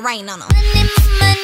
rain on them.